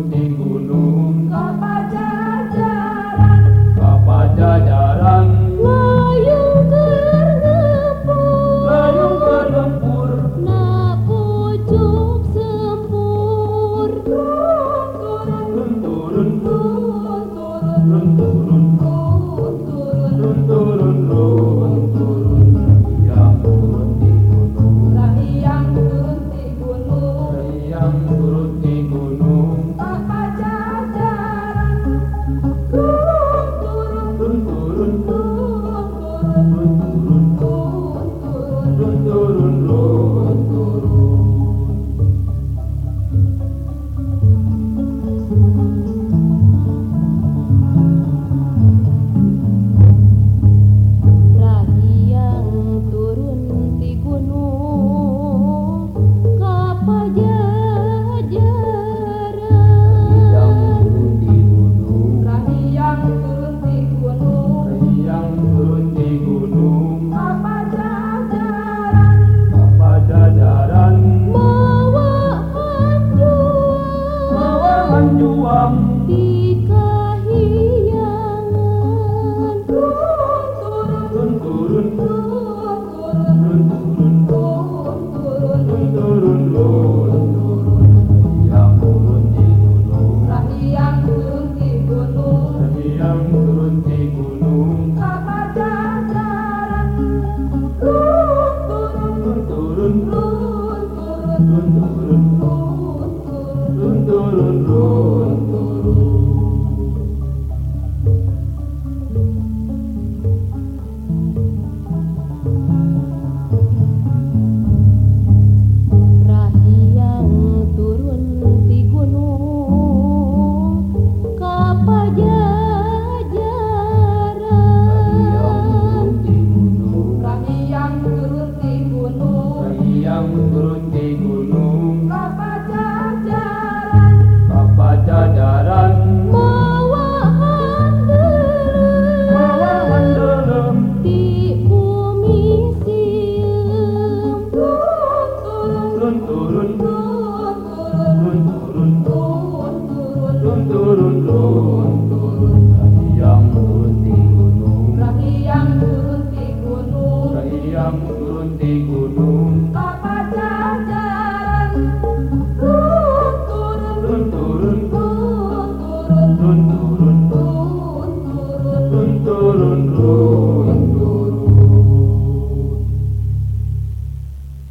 contigo panjuang di kahiyangan turun turun turun turun turun turun turun turun turun turun di turun di gunung lagi turun di gunung kapada jalan turun turun turun turun Turun, di gunung turun, jajaran turun, turun, turun, turun, turun, turun, turun, turun, turun, turun.